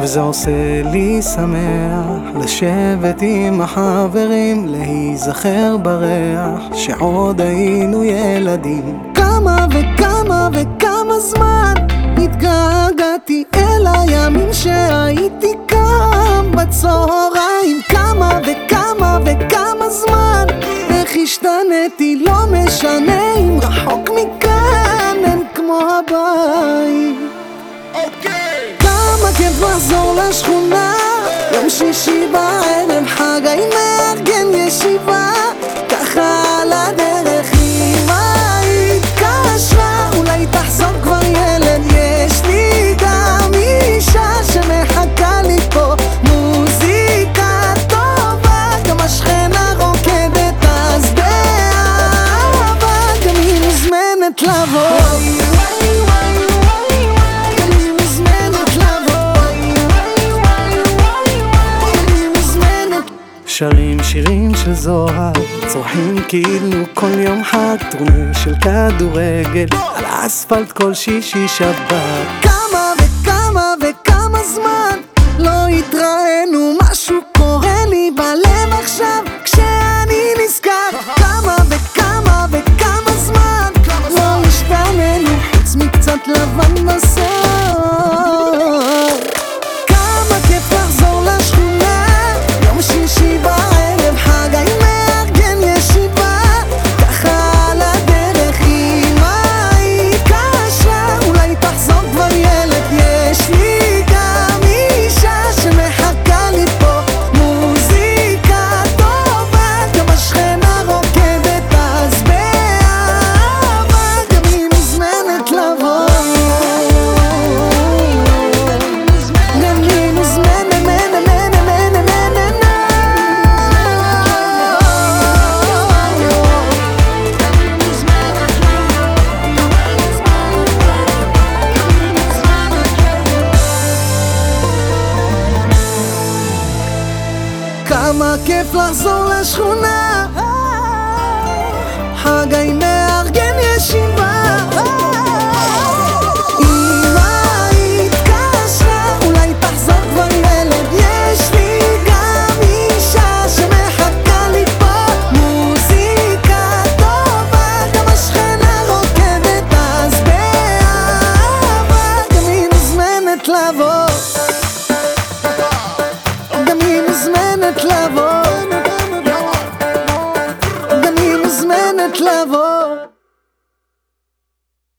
וזה עושה לי שמח לשבת עם החברים, להיזכר בריח שעוד היינו ילדים. כמה וכמה וכמה זמן התגעגעתי אל הימים שהייתי קם בצהריים. כמה וכמה וכמה זמן איך השתנתי לא משנה אם רחוק מכאן אין כמו הבית. כמה כיף לחזור לשכונה. יום שישי בערב חגי מארגן ישיבה. ככה על הדרך אמא התקשרה אולי תחזור כבר ילד יש לי גם אישה שמחכה לי פה. מוזיקה טובה גם השכנה רוקדת אז באהבה גם היא מוזמנת לבוא שרים שירים של זוהר, צורכים כאילו כל יום חג, טורניר של כדורגל, על האספלט כל שישי שבת. כמה וכמה וכמה זמן לא כמה כיף לחזור לשכונה לבוא